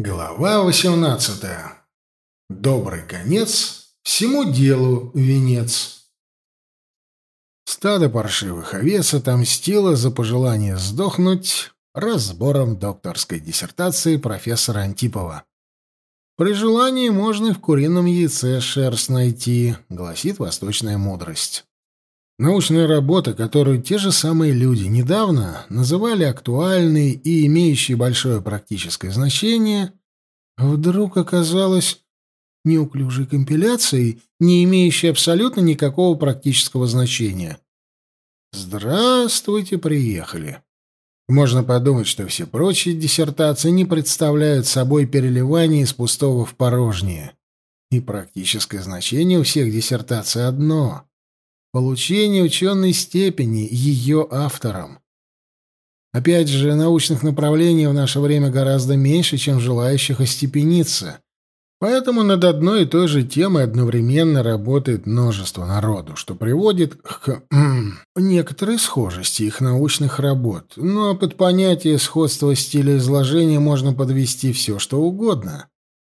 Глава 18. Добрый конец, всему делу венец. Стадо паршивых овец отомстило за пожелание сдохнуть разбором докторской диссертации профессора Антипова. При желании можно и в курином яйце шерсть найти, гласит восточная мудрость. Научная работа, которую те же самые люди недавно называли актуальной и имеющей большое практическое значение, вдруг оказалась неуклюжей компиляцией, не имеющей абсолютно никакого практического значения. Здравствуйте, приехали. Можно подумать, что все прочие диссертации не представляют собой переливание из пустого в порожнее. И практическое значение у всех диссертаций одно Получение ученой степени ее автором. Опять же, научных направлений в наше время гораздо меньше, чем желающих остепениться. Поэтому над одной и той же темой одновременно работает множество народу, что приводит к некоторой схожести их научных работ. А под понятие сходства стиля изложения можно подвести все, что угодно.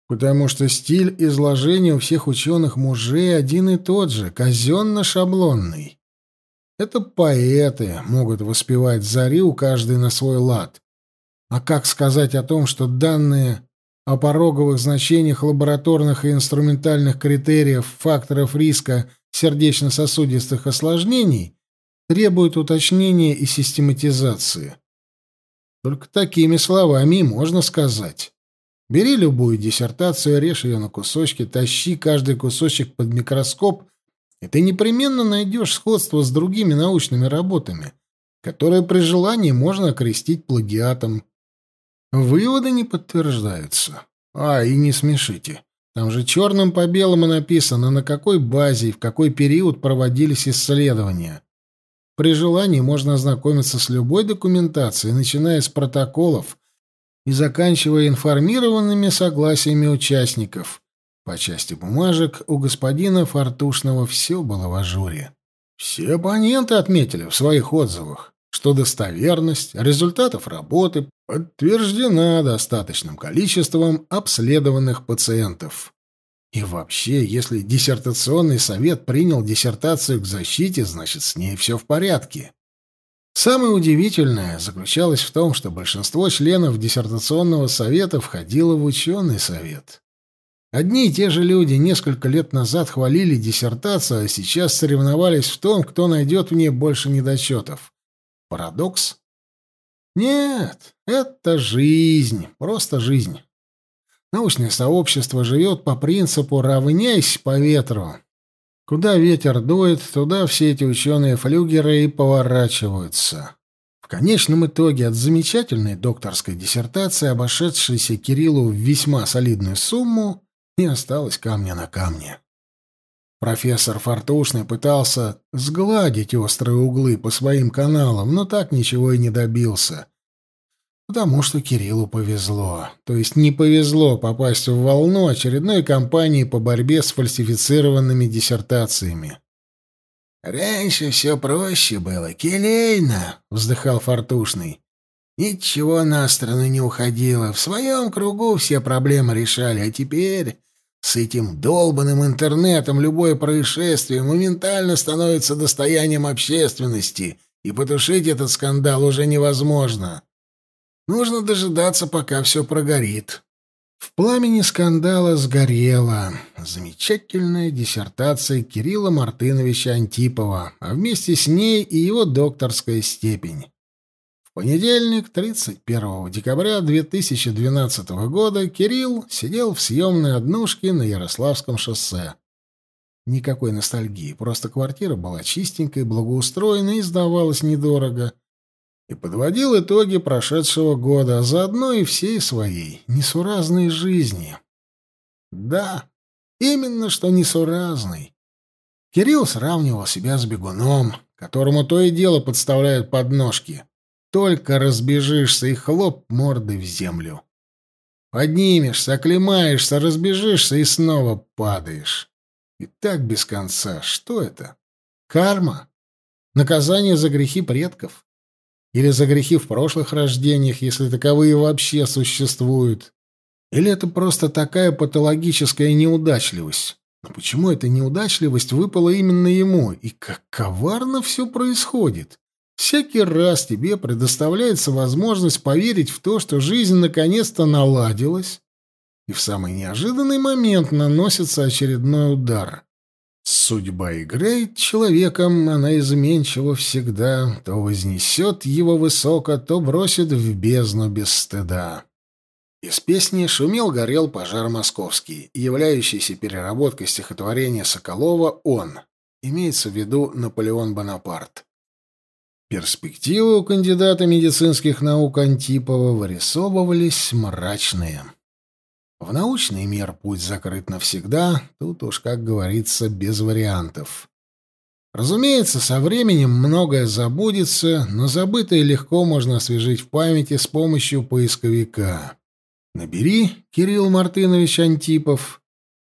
Потому что стиль изложения у всех ученых мужей один и тот же, казенно-шаблонный. Это поэты могут воспевать зари у каждой на свой лад. А как сказать о том, что данные о пороговых значениях лабораторных и инструментальных критериев факторов риска сердечно-сосудистых осложнений требуют уточнения и систематизации? Только такими словами можно сказать. Бери любую диссертацию, режь ее на кусочки, тащи каждый кусочек под микроскоп, и ты непременно найдешь сходство с другими научными работами, которые при желании можно окрестить плагиатом. Выводы не подтверждаются. А, и не смешите. Там же черным по белому написано, на какой базе и в какой период проводились исследования. При желании можно ознакомиться с любой документацией, начиная с протоколов и заканчивая информированными согласиями участников. По части бумажек у господина Фортушного все было в ажуре. Все оппоненты отметили в своих отзывах, что достоверность результатов работы подтверждена достаточным количеством обследованных пациентов. И вообще, если диссертационный совет принял диссертацию к защите, значит, с ней все в порядке. Самое удивительное заключалось в том, что большинство членов диссертационного совета входило в ученый совет. Одни и те же люди несколько лет назад хвалили диссертацию, а сейчас соревновались в том, кто найдет в ней больше недочетов. Парадокс? Нет, это жизнь, просто жизнь. Научное сообщество живет по принципу «равняйся по ветру». Куда ветер дует, туда все эти ученые-флюгеры и поворачиваются. В конечном итоге от замечательной докторской диссертации, обошедшейся Кириллу в весьма солидную сумму, не осталось камня на камне. Профессор Фортушный пытался сгладить острые углы по своим каналам, но так ничего и не добился. Потому что Кириллу повезло. То есть не повезло попасть в волну очередной кампании по борьбе с фальсифицированными диссертациями. «Раньше все проще было, келейно», — вздыхал Фортушный. «Ничего на сторону не уходило. В своем кругу все проблемы решали, а теперь с этим долбанным интернетом любое происшествие моментально становится достоянием общественности, и потушить этот скандал уже невозможно». Нужно дожидаться, пока все прогорит. В пламени скандала сгорела замечательная диссертация Кирилла Мартыновича Антипова, а вместе с ней и его докторская степень. В понедельник, 31 декабря 2012 года, Кирилл сидел в съемной однушке на Ярославском шоссе. Никакой ностальгии, просто квартира была чистенькой, благоустроенной и сдавалась недорого — и подводил итоги прошедшего года, а заодно и всей своей несуразной жизни. Да, именно что несуразной. Кирилл сравнивал себя с бегуном, которому то и дело подставляют подножки. Только разбежишься и хлоп мордой в землю. Поднимешься, оклемаешься, разбежишься и снова падаешь. И так без конца. Что это? Карма? Наказание за грехи предков? Или за грехи в прошлых рождениях, если таковые вообще существуют. Или это просто такая патологическая неудачливость? Но почему эта неудачливость выпала именно ему? И как коварно все происходит. Всякий раз тебе предоставляется возможность поверить в то, что жизнь наконец-то наладилась, и в самый неожиданный момент наносится очередной удар. Судьба играет человеком, она изменчива всегда, то вознесет его высоко, то бросит в бездну без стыда. Из песни «Шумел, горел пожар московский», являющийся переработкой стихотворения Соколова «Он». Имеется в виду Наполеон Бонапарт. Перспективы у кандидата медицинских наук Антипова вырисовывались мрачные. В научный мир путь закрыт навсегда, тут уж, как говорится, без вариантов. Разумеется, со временем многое забудется, но забытое легко можно освежить в памяти с помощью поисковика. Набери Кирилл Мартынович Антипов,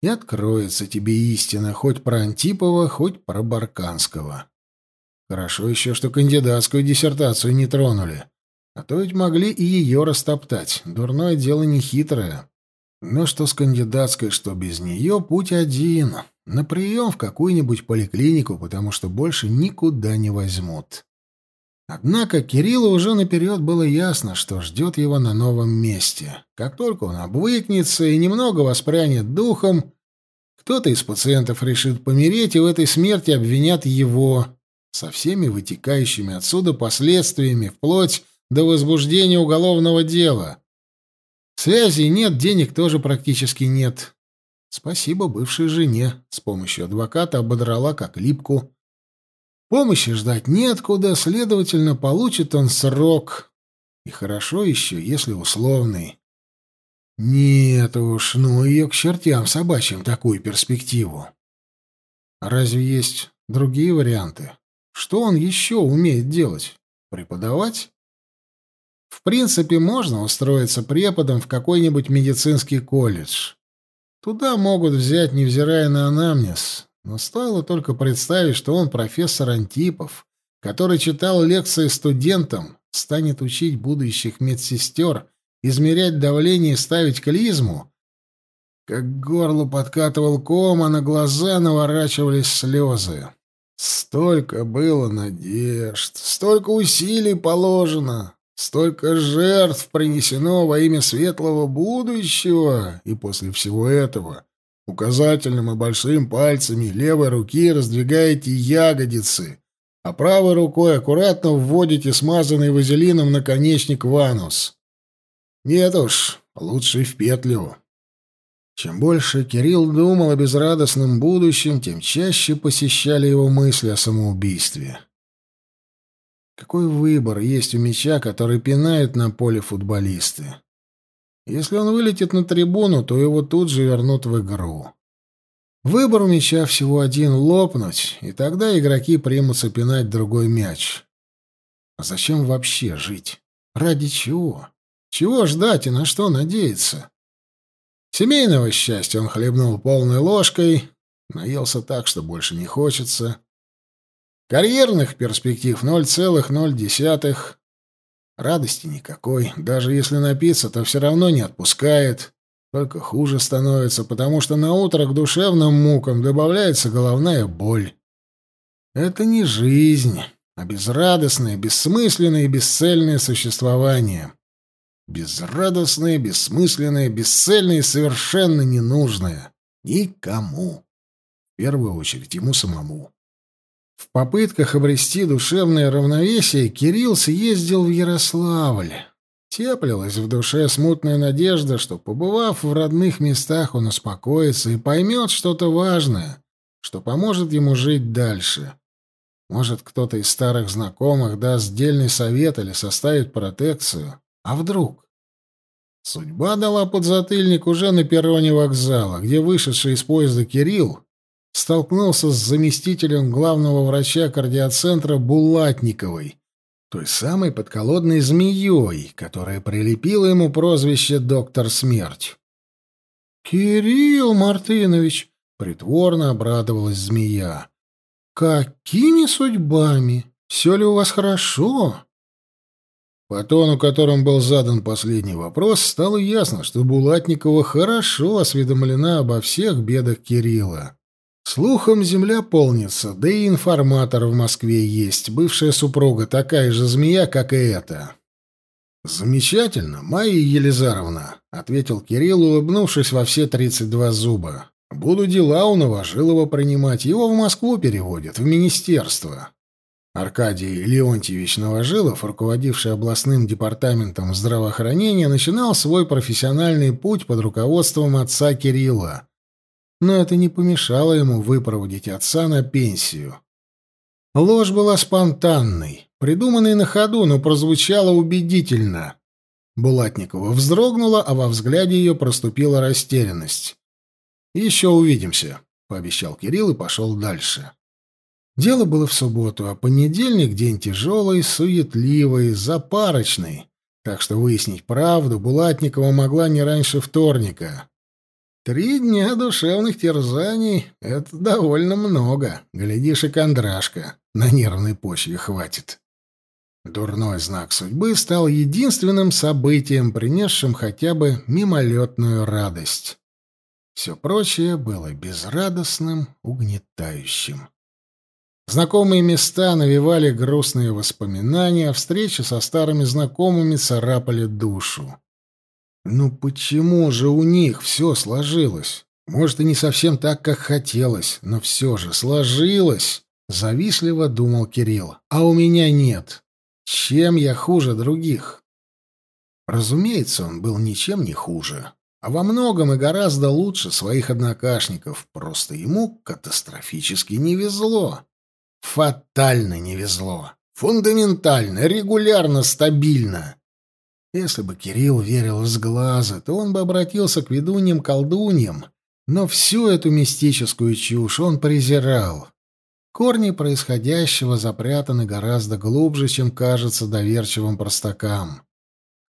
и откроется тебе истина хоть про Антипова, хоть про Барканского. Хорошо еще, что кандидатскую диссертацию не тронули, а то ведь могли и ее растоптать. Дурное дело не хитрое. Но что с кандидатской, что без нее, путь один — на прием в какую-нибудь поликлинику, потому что больше никуда не возьмут. Однако Кириллу уже наперед было ясно, что ждет его на новом месте. Как только он обвыкнется и немного воспрянет духом, кто-то из пациентов решит помереть, и в этой смерти обвинят его со всеми вытекающими отсюда последствиями, вплоть до возбуждения уголовного дела. Связей нет, денег тоже практически нет. Спасибо бывшей жене. С помощью адвоката ободрала как липку. Помощи ждать неоткуда, следовательно, получит он срок. И хорошо еще, если условный. Нет уж, ну ее к чертям собачьим такую перспективу. Разве есть другие варианты? Что он еще умеет делать? Преподавать? В принципе, можно устроиться преподом в какой-нибудь медицинский колледж. Туда могут взять, невзирая на анамнез, но стоило только представить, что он профессор Антипов, который читал лекции студентам, станет учить будущих медсестер, измерять давление и ставить клизму, как к горлу подкатывал ком, а на глаза наворачивались слезы. Столько было надежд, столько усилий положено, столько жертв принесено во имя светлого будущего, и после всего этого Указательным и большим пальцами левой руки раздвигаете ягодицы, а правой рукой аккуратно вводите смазанный вазелином наконечник в анус. Нет уж, лучше в петлю. Чем больше Кирилл думал о безрадостном будущем, тем чаще посещали его мысли о самоубийстве. Какой выбор есть у мяча, который пинают на поле футболисты? Если он вылетит на трибуну, то его тут же вернут в игру. Выбор у мяча всего один — лопнуть, и тогда игроки примутся пинать другой мяч. А зачем вообще жить? Ради чего? Чего ждать и на что надеяться? Семейного счастья он хлебнул полной ложкой, наелся так, что больше не хочется. Карьерных перспектив 0,0. Радости никакой. Даже если напиться, то все равно не отпускает. Только хуже становится, потому что на утро к душевным мукам добавляется головная боль. Это не жизнь, а безрадостное, бессмысленное и бесцельное существование. Безрадостное, бессмысленное, бесцельное и совершенно ненужное. Никому. В первую очередь ему самому. В попытках обрести душевное равновесие Кирилл съездил в Ярославль. Теплилась в душе смутная надежда, что, побывав в родных местах, он успокоится и поймет что-то важное, что поможет ему жить дальше. Может, кто-то из старых знакомых даст дельный совет или составит протекцию. А вдруг? Судьба дала подзатыльник уже на перроне вокзала, где вышедший из поезда Кирилл столкнулся с заместителем главного врача кардиоцентра Булатниковой, той самой подколодной змеей, которая прилепила ему прозвище «Доктор Смерть». «Кирилл Мартынович!» — притворно обрадовалась змея. «Какими судьбами? Все ли у вас хорошо?» По тону, которым был задан последний вопрос, стало ясно, что Булатникова хорошо осведомлена обо всех бедах Кирилла. Слухом земля полнится, да и информатор в Москве есть, бывшая супруга, такая же змея, как и эта. «Замечательно, Майя Елизаровна», — ответил Кирилл, улыбнувшись во все тридцать два зуба. «Буду дела у Новожилова принимать. Его в Москву переводят, в министерство». Аркадий Леонтьевич Новожилов, руководивший областным департаментом здравоохранения, начинал свой профессиональный путь под руководством отца Кирилла. Но это не помешало ему выпроводить отца на пенсию. Ложь была спонтанной, придуманной на ходу, но прозвучала убедительно. Булатникова вздрогнула, а во взгляде ее проступила растерянность. «Еще увидимся», — пообещал Кирилл и пошел дальше. Дело было в субботу, а понедельник — день тяжелый, суетливый, запарочный, так что выяснить правду Булатникова могла не раньше вторника. Три дня душевных терзаний — это довольно много. Глядишь, и кондрашка на нервной почве хватит. Дурной знак судьбы стал единственным событием, принесшим хотя бы мимолетную радость. Все прочее было безрадостным, угнетающим. Знакомые места навевали грустные воспоминания, а встречи со старыми знакомыми царапали душу. Ну почему же у них все сложилось? Может, и не совсем так, как хотелось, но все же сложилось, завистливо думал Кирилл. А у меня нет. Чем я хуже других? Разумеется, он был ничем не хуже, а во многом и гораздо лучше своих однокашников, просто ему катастрофически не везло. Фатально не везло. Фундаментально, регулярно, стабильно. Если бы Кирилл верил в сглазы, то он бы обратился к ведуньям-колдуньям, но всю эту мистическую чушь он презирал. Корни происходящего запрятаны гораздо глубже, чем кажется доверчивым простакам.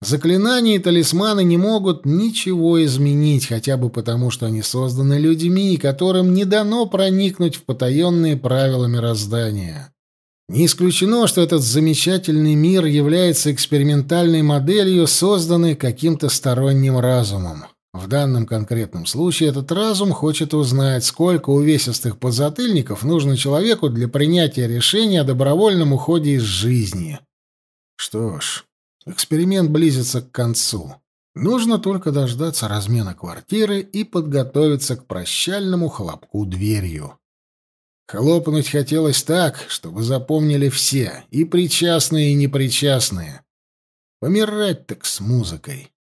Заклинания и талисманы не могут ничего изменить, хотя бы потому, что они созданы людьми, которым не дано проникнуть в потаенные правила мироздания. Не исключено, что этот замечательный мир является экспериментальной моделью, созданной каким-то сторонним разумом. В данном конкретном случае этот разум хочет узнать, сколько увесистых подзатыльников нужно человеку для принятия решения о добровольном уходе из жизни. Что ж, Эксперимент близится к концу. Нужно только дождаться размена квартиры и подготовиться к прощальному хлопку дверью. Хлопнуть хотелось так, чтобы запомнили все, и причастные, и непричастные. Помирать так с музыкой.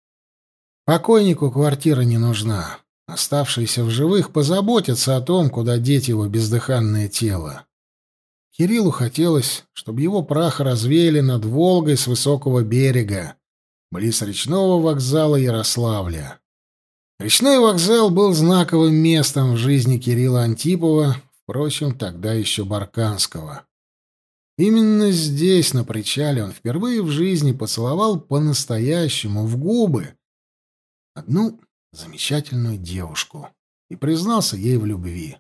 Покойнику квартира не нужна. Оставшиеся в живых позаботятся о том, куда деть его бездыханное тело. Кириллу хотелось, чтобы его прах развеяли над Волгой с высокого берега, близ речного вокзала Ярославля. Речной вокзал был знаковым местом в жизни Кирилла Антипова, впрочем, тогда еще Барканского. Именно здесь, на причале, он впервые в жизни поцеловал по-настоящему в губы одну замечательную девушку и признался ей в любви.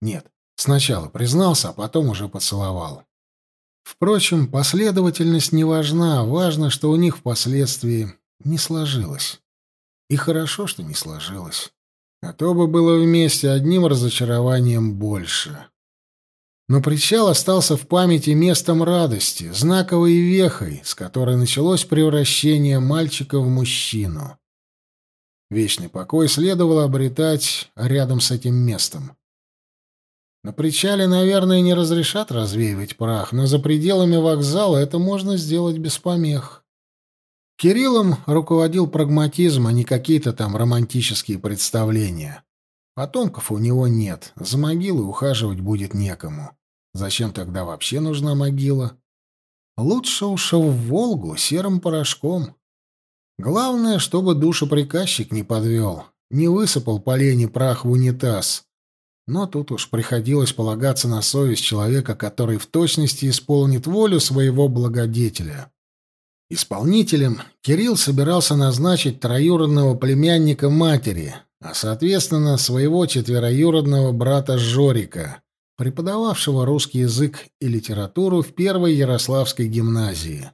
Нет, Сначала признался, а потом уже поцеловал. Впрочем, последовательность не важна, важно, что у них впоследствии не сложилось. И хорошо, что не сложилось. А то бы было вместе одним разочарованием больше. Но причал остался в памяти местом радости, знаковой вехой, с которой началось превращение мальчика в мужчину. Вечный покой следовало обретать рядом с этим местом. На причале, наверное, не разрешат развеивать прах, но за пределами вокзала это можно сделать без помех. Кириллом руководил прагматизм, а не какие-то там романтические представления. Потомков у него нет, за могилой ухаживать будет некому. Зачем тогда вообще нужна могила? Лучше уж в Волгу серым порошком. Главное, чтобы душеприказчик не подвел, не высыпал по лени прах в унитаз, но тут уж приходилось полагаться на совесть человека, который в точности исполнит волю своего благодетеля. Исполнителем Кирилл собирался назначить троюродного племянника матери, а, соответственно, своего четвероюродного брата Жорика, преподававшего русский язык и литературу в первой Ярославской гимназии.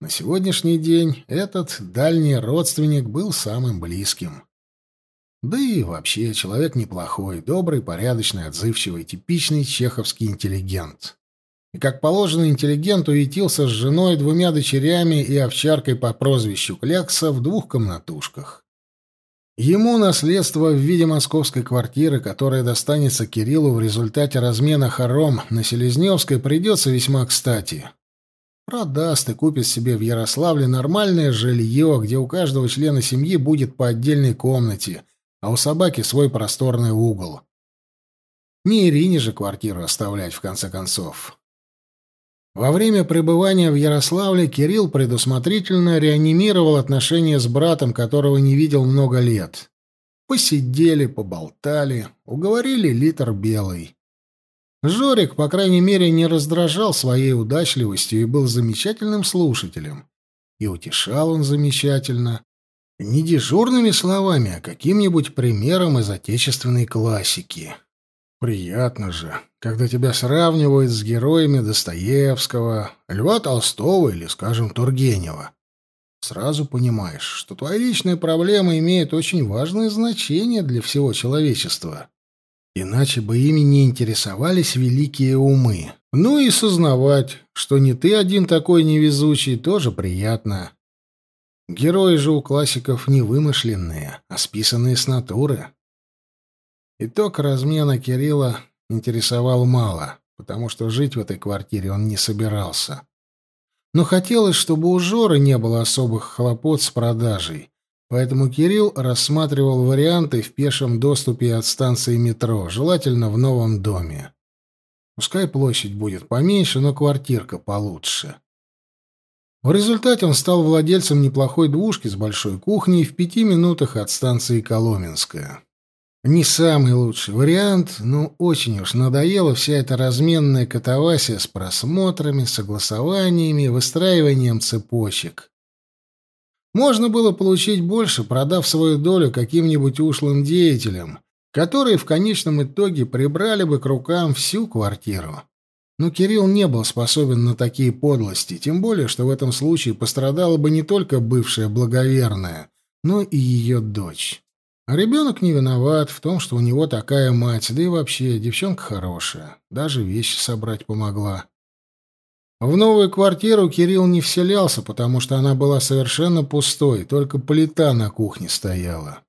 На сегодняшний день этот дальний родственник был самым близким. Да и вообще человек неплохой, добрый, порядочный, отзывчивый, типичный чеховский интеллигент. И, как положено интеллигенту, ютился с женой, двумя дочерями и овчаркой по прозвищу Клякса в двух комнатушках. Ему наследство в виде московской квартиры, которая достанется Кириллу в результате размена хором на Селезневской, придется весьма кстати. Продаст и купит себе в Ярославле нормальное жилье, где у каждого члена семьи будет по отдельной комнате, а у собаки свой просторный угол. Не Ирине же квартиру оставлять, в конце концов. Во время пребывания в Ярославле Кирилл предусмотрительно реанимировал отношения с братом, которого не видел много лет. Посидели, поболтали, уговорили литр белый. Жорик, по крайней мере, не раздражал своей удачливостью и был замечательным слушателем. И утешал он замечательно. Не дежурными словами, а каким-нибудь примером из отечественной классики. Приятно же, когда тебя сравнивают с героями Достоевского, Льва Толстого или, скажем, Тургенева. Сразу понимаешь, что твоя личная проблема имеет очень важное значение для всего человечества. Иначе бы ими не интересовались великие умы. Ну и сознавать, что не ты один такой невезучий, тоже приятно. Герои же у классиков не вымышленные, а списанные с натуры. Итог размена Кирилла интересовал мало, потому что жить в этой квартире он не собирался. Но хотелось, чтобы у Жоры не было особых хлопот с продажей, поэтому Кирилл рассматривал варианты в пешем доступе от станции метро, желательно в новом доме. Пускай площадь будет поменьше, но квартирка получше. В результате он стал владельцем неплохой двушки с большой кухней в пяти минутах от станции Коломенская. Не самый лучший вариант, но очень уж надоела вся эта разменная катавасия с просмотрами, согласованиями, выстраиванием цепочек. Можно было получить больше, продав свою долю каким-нибудь ушлым деятелям, которые в конечном итоге прибрали бы к рукам всю квартиру. Но Кирилл не был способен на такие подлости, тем более, что в этом случае пострадала бы не только бывшая благоверная, но и ее дочь. А ребенок не виноват в том, что у него такая мать, да и вообще девчонка хорошая, даже вещи собрать помогла. В новую квартиру Кирилл не вселялся, потому что она была совершенно пустой, только плита на кухне стояла.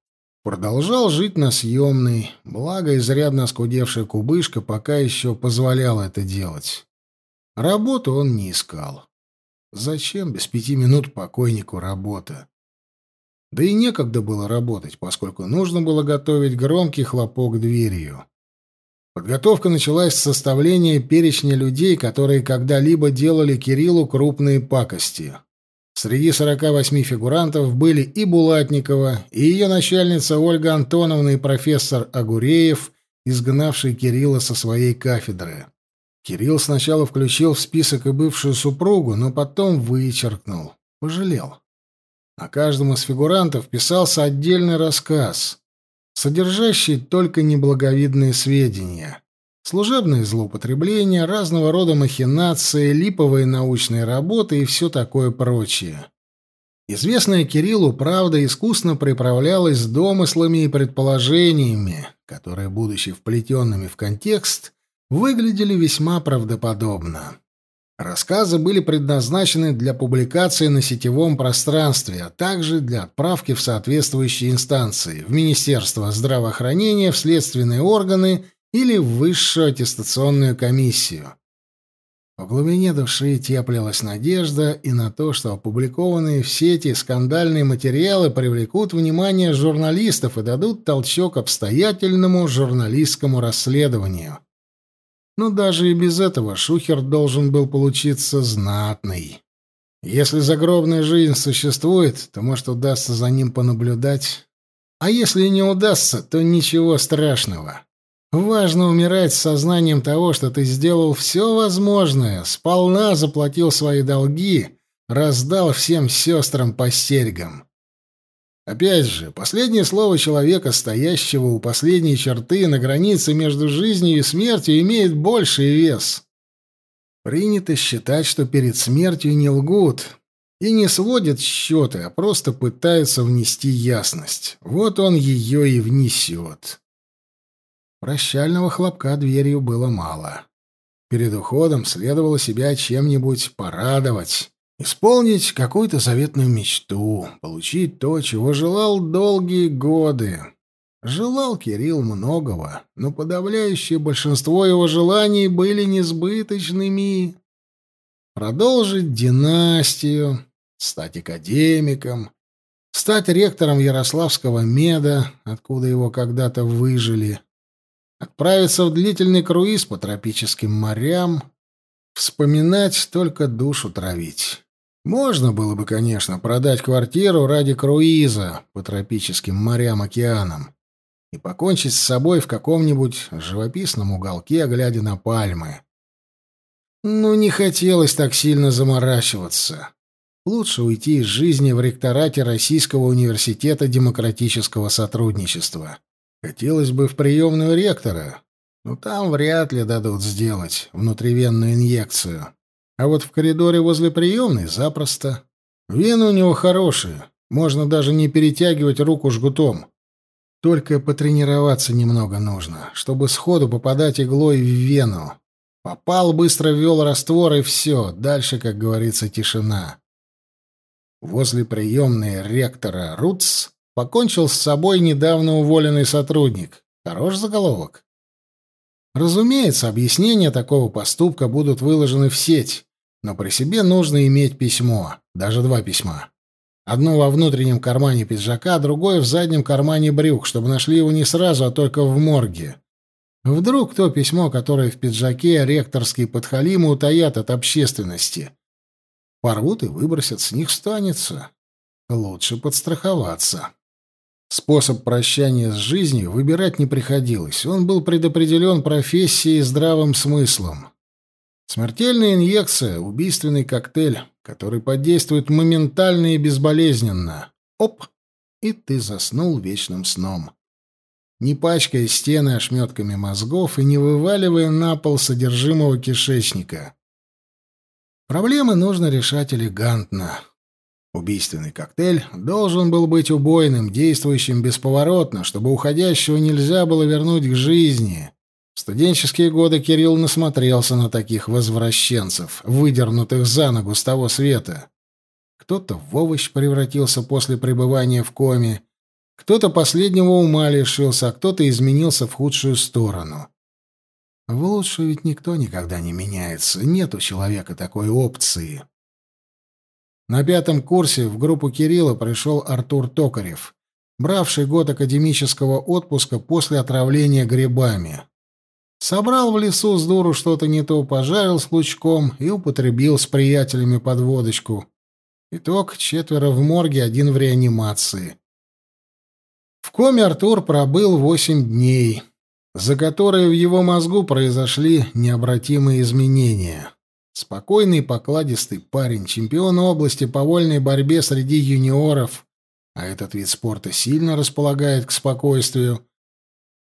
Продолжал жить на съемной, благо изрядно оскудевшая кубышка пока еще позволяла это делать. Работу он не искал. Зачем без пяти минут покойнику работа? Да и некогда было работать, поскольку нужно было готовить громкий хлопок дверью. Подготовка началась с составления перечня людей, которые когда-либо делали Кириллу крупные пакости. Среди 48 фигурантов были и Булатникова, и ее начальница Ольга Антоновна, и профессор Агуреев, изгнавший Кирилла со своей кафедры. Кирилл сначала включил в список и бывшую супругу, но потом вычеркнул. Пожалел. О каждом из фигурантов писался отдельный рассказ, содержащий только неблаговидные сведения. Служебные злоупотребления, разного рода махинации, липовые научные работы и все такое прочее. Известная Кириллу правда искусно приправлялась домыслами и предположениями, которые, будучи вплетенными в контекст, выглядели весьма правдоподобно. Рассказы были предназначены для публикации на сетевом пространстве, а также для отправки в соответствующие инстанции, в Министерство здравоохранения, в следственные органы или в Высшую аттестационную комиссию. В глубине души теплилась надежда и на то, что опубликованные в сети скандальные материалы привлекут внимание журналистов и дадут толчок обстоятельному журналистскому расследованию. Но даже и без этого Шухер должен был получиться знатный. Если загробная жизнь существует, то, может, удастся за ним понаблюдать. А если не удастся, то ничего страшного. Важно умирать с сознанием того, что ты сделал все возможное, сполна заплатил свои долги, раздал всем сестрам по серьгам. Опять же, последнее слово человека, стоящего у последней черты на границе между жизнью и смертью, имеет больший вес. Принято считать, что перед смертью не лгут. И не сводит счеты, а просто пытается внести ясность. Вот он ее и внесет. Прощального хлопка дверью было мало. Перед уходом следовало себя чем-нибудь порадовать, исполнить какую-то заветную мечту, получить то, чего желал долгие годы. Желал Кирилл многого, но подавляющее большинство его желаний были несбыточными. Продолжить династию, стать академиком, стать ректором Ярославского меда, откуда его когда-то выжили, отправиться в длительный круиз по тропическим морям, вспоминать только душу травить. Можно было бы, конечно, продать квартиру ради круиза по тропическим морям-океанам и покончить с собой в каком-нибудь живописном уголке, глядя на пальмы. Но не хотелось так сильно заморачиваться. Лучше уйти из жизни в ректорате Российского университета демократического сотрудничества. Хотелось бы в приемную ректора, но там вряд ли дадут сделать внутривенную инъекцию. А вот в коридоре возле приемной запросто. Вены у него хорошие, можно даже не перетягивать руку жгутом. Только потренироваться немного нужно, чтобы сходу попадать иглой в вену. Попал, быстро ввел раствор, и все. Дальше, как говорится, тишина. Возле приемной ректора Рутс покончил с собой недавно уволенный сотрудник. Хорош заголовок. Разумеется, объяснения такого поступка будут выложены в сеть, но при себе нужно иметь письмо, даже два письма. Одно во внутреннем кармане пиджака, другое в заднем кармане брюк, чтобы нашли его не сразу, а только в морге. Вдруг то письмо, которое в пиджаке, ректорский подхалимы утаят от общественности. Порвут и выбросят, с них станется. Лучше подстраховаться. Способ прощания с жизнью выбирать не приходилось. Он был предопределен профессией и здравым смыслом. Смертельная инъекция, убийственный коктейль, который подействует моментально и безболезненно. Оп! И ты заснул вечным сном. Не пачкая стены ошметками мозгов и не вываливая на пол содержимого кишечника. Проблемы нужно решать элегантно. Убийственный коктейль должен был быть убойным, действующим бесповоротно, чтобы уходящего нельзя было вернуть к жизни. Студенческие годы Кирилл насмотрелся на таких возвращенцев, выдернутых за ногу с того света. Кто-то в овощ превратился после пребывания в коме, кто-то последнего ума лишился, а кто-то изменился в худшую сторону. В лучшую ведь никто никогда не меняется, нет у человека такой опции. На пятом курсе в группу Кирилла пришел Артур Токарев, бравший год академического отпуска после отравления грибами. Собрал в лесу с дуру что-то не то, пожарил с лучком и употребил с приятелями под водочку. Итог — четверо в морге, один в реанимации. В коме Артур пробыл восемь дней, за которые в его мозгу произошли необратимые изменения. Спокойный, покладистый парень, чемпион области по вольной борьбе среди юниоров, а этот вид спорта сильно располагает к спокойствию,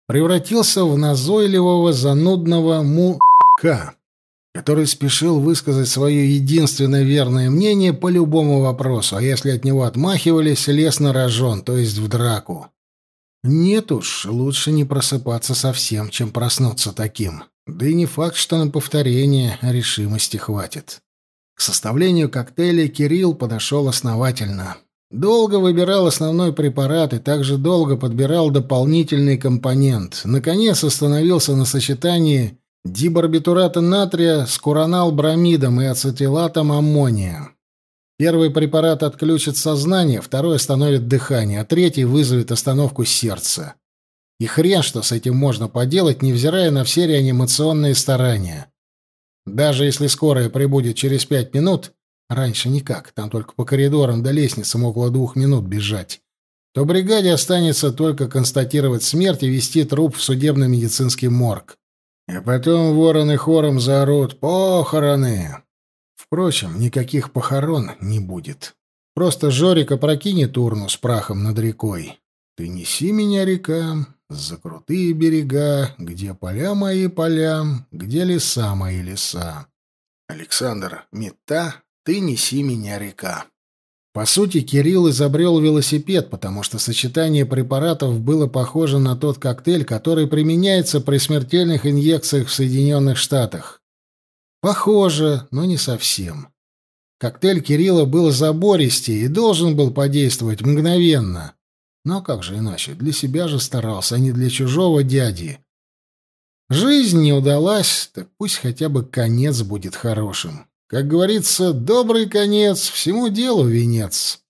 превратился в назойливого, занудного му***ка, который спешил высказать свое единственное верное мнение по любому вопросу, а если от него отмахивались, лез на рожон, то есть в драку. Нет уж, лучше не просыпаться совсем, чем проснуться таким. Да и не факт, что на повторение решимости хватит. К составлению коктейля Кирилл подошел основательно. Долго выбирал основной препарат и также долго подбирал дополнительный компонент. Наконец остановился на сочетании дибарбитурата натрия с куронал-бромидом и ацетилатом аммония. Первый препарат отключит сознание, второй остановит дыхание, а третий вызовет остановку сердца. И хрен, что с этим можно поделать, невзирая на все реанимационные старания. Даже если скорая прибудет через пять минут, раньше никак, там только по коридорам до лестницам около двух минут бежать, то бригаде останется только констатировать смерть и вести труп в судебно-медицинский морг. И потом вороны хором заорут «Похороны!». Впрочем, никаких похорон не будет. Просто Жорика прокинет урну с прахом над рекой. Ты неси меня, река, за крутые берега, где поля мои поля, где леса мои леса. Александр, мета, ты неси меня, река. По сути, Кирилл изобрел велосипед, потому что сочетание препаратов было похоже на тот коктейль, который применяется при смертельных инъекциях в Соединенных Штатах. Похоже, но не совсем. Коктейль Кирилла был забористее и должен был подействовать мгновенно. Но как же иначе? Для себя же старался, а не для чужого дяди. Жизнь не удалась, так пусть хотя бы конец будет хорошим. Как говорится, добрый конец, всему делу венец.